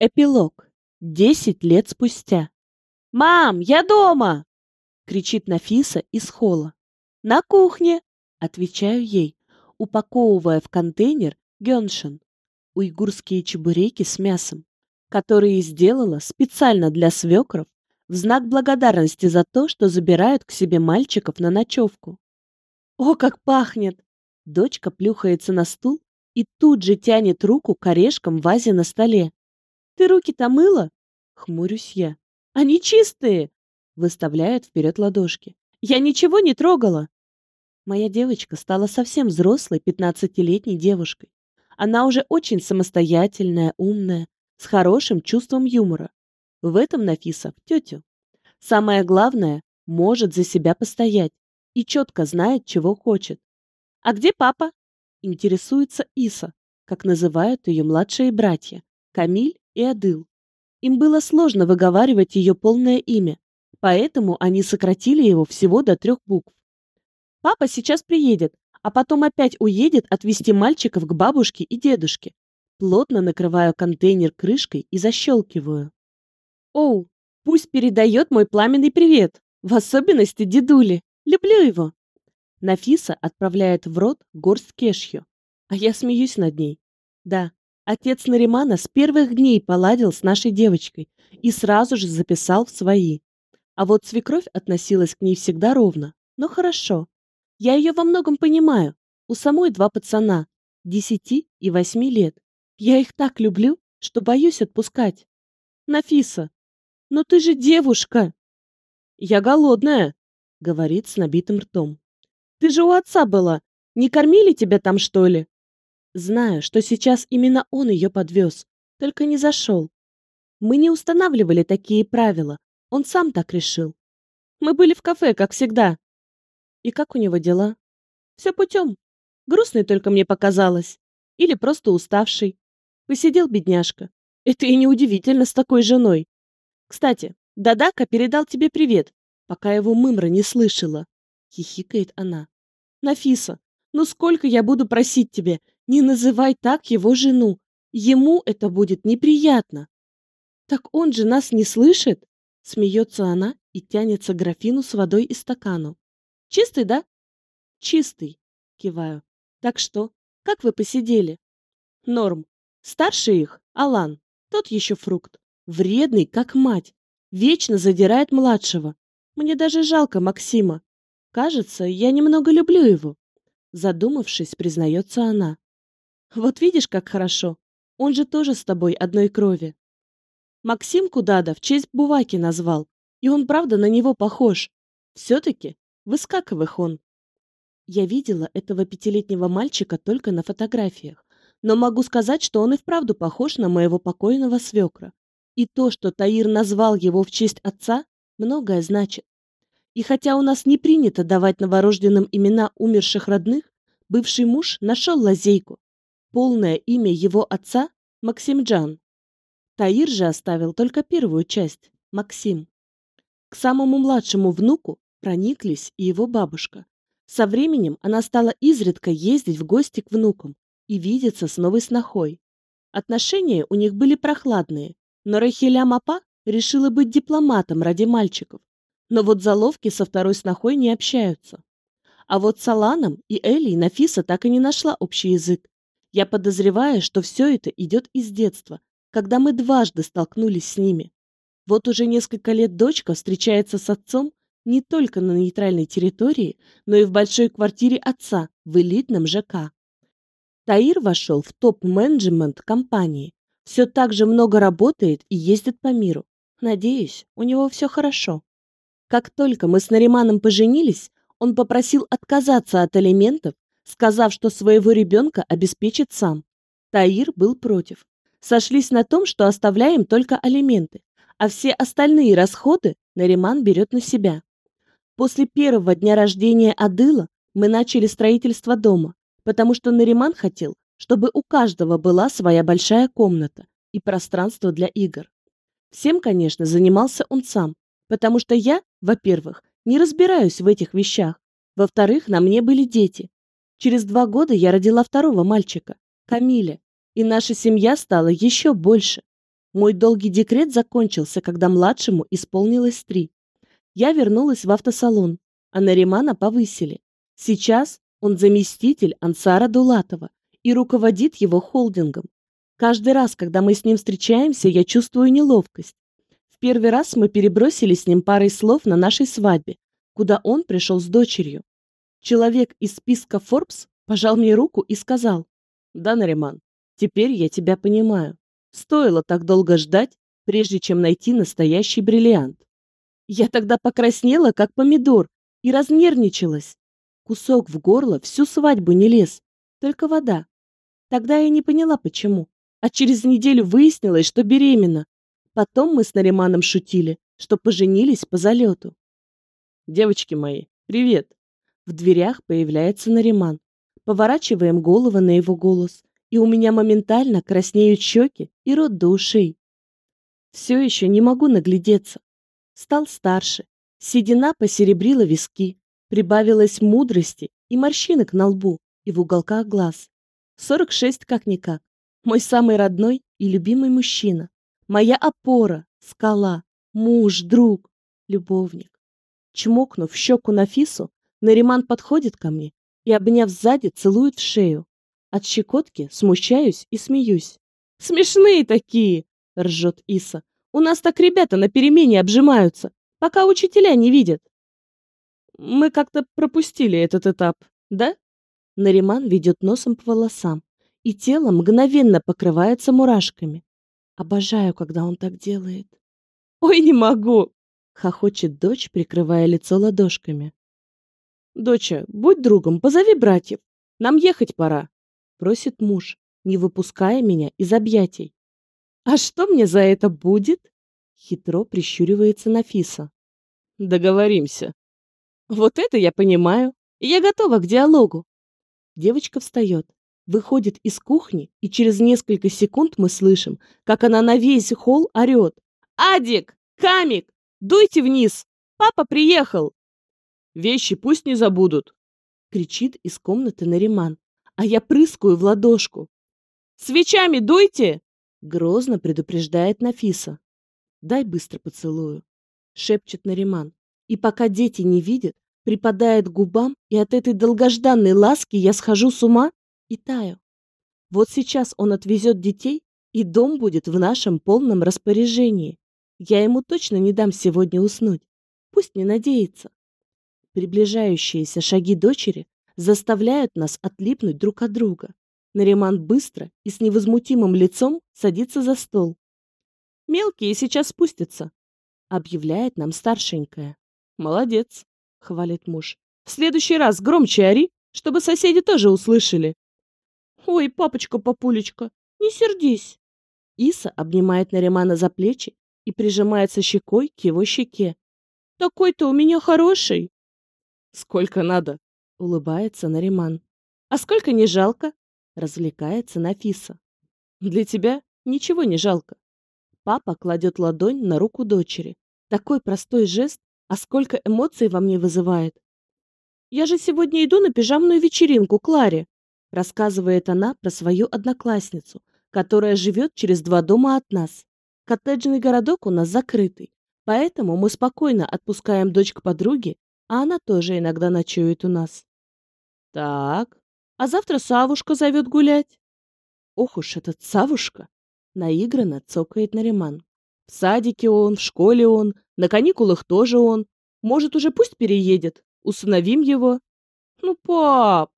Эпилог. Десять лет спустя. «Мам, я дома!» — кричит Нафиса из холла. «На кухне!» — отвечаю ей, упаковывая в контейнер гёншин, уйгурские чебуреки с мясом, которые сделала специально для свекров в знак благодарности за то, что забирают к себе мальчиков на ночевку. «О, как пахнет!» Дочка плюхается на стул и тут же тянет руку к орешкам в вазе на столе. Ты руки-то мыла? Хмурюсь я. Они чистые! Выставляет вперед ладошки. Я ничего не трогала. Моя девочка стала совсем взрослой, пятнадцатилетней девушкой. Она уже очень самостоятельная, умная, с хорошим чувством юмора. В этом Нафиса в тетю. Самое главное, может за себя постоять и четко знает, чего хочет. «А где папа?» – интересуется Иса, как называют ее младшие братья, Камиль и Адыл. Им было сложно выговаривать ее полное имя, поэтому они сократили его всего до трех букв. Папа сейчас приедет, а потом опять уедет отвезти мальчиков к бабушке и дедушке. Плотно накрываю контейнер крышкой и защелкиваю. Оу, пусть передает мой пламенный привет, в особенности дедуле. Люблю его. Нафиса отправляет в рот горсть кешью, а я смеюсь над ней. Да, Отец Наримана с первых дней поладил с нашей девочкой и сразу же записал в свои. А вот свекровь относилась к ней всегда ровно. Но хорошо. Я ее во многом понимаю. У самой два пацана, десяти и восьми лет. Я их так люблю, что боюсь отпускать. Нафиса, но ты же девушка. Я голодная, говорит с набитым ртом. Ты же у отца была. Не кормили тебя там, что ли? Знаю, что сейчас именно он ее подвез, только не зашел. Мы не устанавливали такие правила, он сам так решил. Мы были в кафе, как всегда. И как у него дела? Все путем. Грустный только мне показалось. Или просто уставший. Посидел бедняжка. Это и неудивительно с такой женой. Кстати, Дадака передал тебе привет, пока его мымра не слышала. Хихикает она. Нафиса, ну сколько я буду просить тебя, не называй так его жену. Ему это будет неприятно. Так он же нас не слышит? Смеется она и тянется к графину с водой и стакану. Чистый, да? Чистый, киваю. Так что, как вы посидели? Норм. Старший их, Алан, тот еще фрукт. Вредный, как мать. Вечно задирает младшего. Мне даже жалко Максима. Кажется, я немного люблю его. Задумавшись, признается она. Вот видишь, как хорошо. Он же тоже с тобой одной крови. Максим Кудада в честь Буваки назвал, и он правда на него похож. Все-таки выскакивых он. Я видела этого пятилетнего мальчика только на фотографиях, но могу сказать, что он и вправду похож на моего покойного свекра. И то, что Таир назвал его в честь отца, многое значит. И хотя у нас не принято давать новорожденным имена умерших родных, бывший муж нашел лазейку, Полное имя его отца – Максим Джан. Таир же оставил только первую часть – Максим. К самому младшему внуку прониклись и его бабушка. Со временем она стала изредка ездить в гости к внукам и видеться с новой снохой. Отношения у них были прохладные, но Рахиля Мапа решила быть дипломатом ради мальчиков. Но вот заловки со второй снохой не общаются. А вот с Аланом и Элей Нафиса так и не нашла общий язык я подозреваю, что все это идет из детства, когда мы дважды столкнулись с ними. Вот уже несколько лет дочка встречается с отцом не только на нейтральной территории, но и в большой квартире отца в элитном ЖК. Таир вошел в топ-менеджмент компании. Все так же много работает и ездит по миру. Надеюсь, у него все хорошо. Как только мы с Нариманом поженились, он попросил отказаться от алиментов сказав, что своего ребенка обеспечит сам. Таир был против. Сошлись на том, что оставляем только алименты, а все остальные расходы Нариман берет на себя. После первого дня рождения Адыла мы начали строительство дома, потому что Нариман хотел, чтобы у каждого была своя большая комната и пространство для игр. Всем, конечно, занимался он сам, потому что я, во-первых, не разбираюсь в этих вещах, во-вторых, на мне были дети, Через два года я родила второго мальчика, Камиля, и наша семья стала еще больше. Мой долгий декрет закончился, когда младшему исполнилось три. Я вернулась в автосалон, а Наримана повысили. Сейчас он заместитель Ансара Дулатова и руководит его холдингом. Каждый раз, когда мы с ним встречаемся, я чувствую неловкость. В первый раз мы перебросили с ним парой слов на нашей свадьбе, куда он пришел с дочерью. Человек из списка Forbes пожал мне руку и сказал, «Да, Нариман, теперь я тебя понимаю. Стоило так долго ждать, прежде чем найти настоящий бриллиант. Я тогда покраснела, как помидор, и разнервничалась. Кусок в горло всю свадьбу не лез, только вода. Тогда я не поняла, почему. А через неделю выяснилось, что беременна. Потом мы с Нариманом шутили, что поженились по залету. «Девочки мои, привет!» В дверях появляется Нариман. Поворачиваем головы на его голос, и у меня моментально краснеют щеки и рот до ушей. Все еще не могу наглядеться. Стал старше, седина посеребрила виски, прибавилось мудрости и морщинок на лбу и в уголках глаз. 46 как-никак. Мой самый родной и любимый мужчина. Моя опора, скала, муж, друг, любовник. Чмокнув щеку Нафису, Нариман подходит ко мне и, обняв сзади, целует в шею. От щекотки смущаюсь и смеюсь. «Смешные такие!» — ржет Иса. У нас так ребята на перемене обжимаются, пока учителя не видят. Мы как-то пропустили этот этап, да? Нариман ведет носом по волосам, и тело мгновенно покрывается мурашками. Обожаю, когда он так делает. Ой, не могу! Хохочет дочь, прикрывая лицо ладошками. Доча, будь другом, позови братьев. Нам ехать пора, просит муж, не выпуская меня из объятий. «А что мне за это будет?» Хитро прищуривается Нафиса. «Договоримся». «Вот это я понимаю, я готова к диалогу». Девочка встает, выходит из кухни, и через несколько секунд мы слышим, как она на весь холл орет. «Адик! Камик! Дуйте вниз! Папа приехал!» «Вещи пусть не забудут!» кричит из комнаты Нариман, а я прыскаю в ладошку. «Свечами дуйте!» Грозно предупреждает Нафиса. «Дай быстро поцелую», — шепчет Нариман. И пока дети не видят, припадает к губам, и от этой долгожданной ласки я схожу с ума и таю. Вот сейчас он отвезет детей, и дом будет в нашем полном распоряжении. Я ему точно не дам сегодня уснуть. Пусть не надеется. Приближающиеся шаги дочери заставляют нас отлипнуть друг от друга. Нариман быстро и с невозмутимым лицом садится за стол. «Мелкие сейчас спустятся», — объявляет нам старшенькая. «Молодец», — хвалит муж. «В следующий раз громче ори, чтобы соседи тоже услышали». «Ой, папочка-папулечка, не сердись». Иса обнимает Наримана за плечи и прижимается щекой к его щеке. «Такой-то у меня хороший». «Сколько надо?» — улыбается Нариман. «А сколько не жалко?» Развлекается Нафиса. Для тебя ничего не жалко. Папа кладет ладонь на руку дочери. Такой простой жест, а сколько эмоций во мне вызывает. «Я же сегодня иду на пижамную вечеринку Кларе», рассказывает она про свою одноклассницу, которая живет через два дома от нас. Коттеджный городок у нас закрытый, поэтому мы спокойно отпускаем дочь к подруге, а она тоже иногда ночует у нас. «Так, а завтра Савушка зовет гулять. Ох уж этот Савушка! Наигранно цокает Нариман. В садике он, в школе он, на каникулах тоже он. Может, уже пусть переедет. Усыновим его. Ну, пап,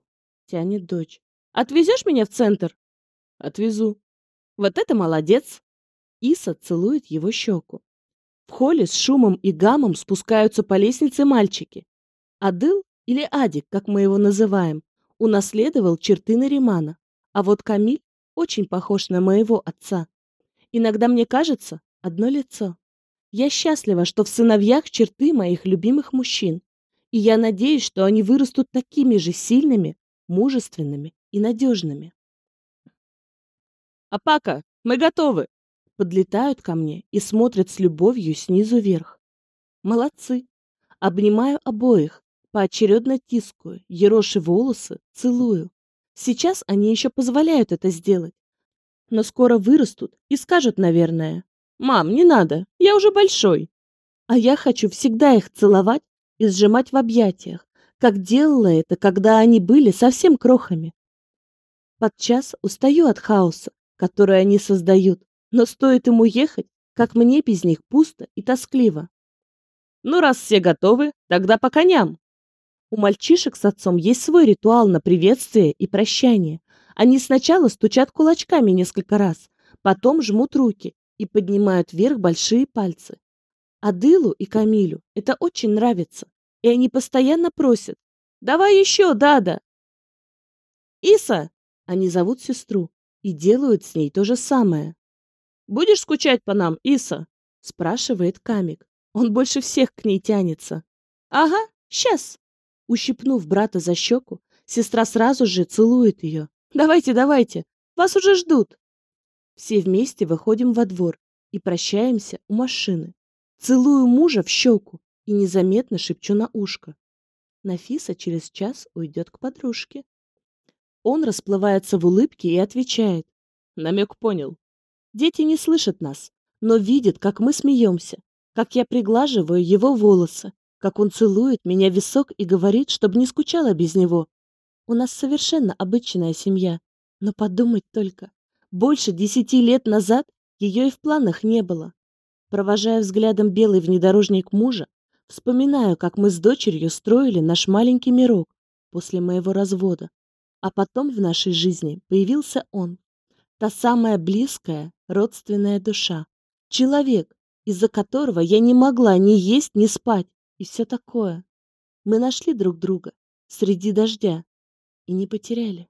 тянет дочь. Отвезешь меня в центр? Отвезу. Вот это молодец. Иса целует его щеку. В холле с шумом и гамом спускаются по лестнице мальчики. Адыл, или Адик, как мы его называем, унаследовал черты Наримана, а вот Камиль очень похож на моего отца. Иногда мне кажется, одно лицо. Я счастлива, что в сыновьях черты моих любимых мужчин, и я надеюсь, что они вырастут такими же сильными, мужественными и надежными. «Апака, мы готовы!» Подлетают ко мне и смотрят с любовью снизу вверх. Молодцы. Обнимаю обоих, Поочередно тискаю, ероши волосы, целую. Сейчас они еще позволяют это сделать. Но скоро вырастут и скажут, наверное, Мам, не надо, я уже большой. А я хочу всегда их целовать и сжимать в объятиях, как делала это, когда они были совсем крохами. Подчас устаю от хаоса, который они создают, но стоит им уехать, как мне без них пусто и тоскливо. Ну, раз все готовы, тогда по коням. У мальчишек с отцом есть свой ритуал на приветствие и прощание. Они сначала стучат кулачками несколько раз, потом жмут руки и поднимают вверх большие пальцы. Адылу и Камилю это очень нравится, и они постоянно просят «Давай еще, Дада!» «Иса!» Они зовут сестру и делают с ней то же самое. «Будешь скучать по нам, Иса?» – спрашивает Камик. Он больше всех к ней тянется. «Ага, сейчас!» Ущипнув брата за щеку, сестра сразу же целует ее. «Давайте, давайте! Вас уже ждут!» Все вместе выходим во двор и прощаемся у машины. Целую мужа в щеку и незаметно шепчу на ушко. Нафиса через час уйдет к подружке. Он расплывается в улыбке и отвечает. Намек понял. Дети не слышат нас, но видят, как мы смеемся, как я приглаживаю его волосы, как он целует меня в висок и говорит, чтобы не скучала без него. У нас совершенно обычная семья, но подумать только, больше десяти лет назад ее и в планах не было. Провожая взглядом белый внедорожник мужа, вспоминаю, как мы с дочерью строили наш маленький мирок после моего развода. А потом в нашей жизни появился он. Та самая близкая, родственная душа. Человек, из-за которого я не могла ни есть, ни спать. И все такое. Мы нашли друг друга среди дождя и не потеряли.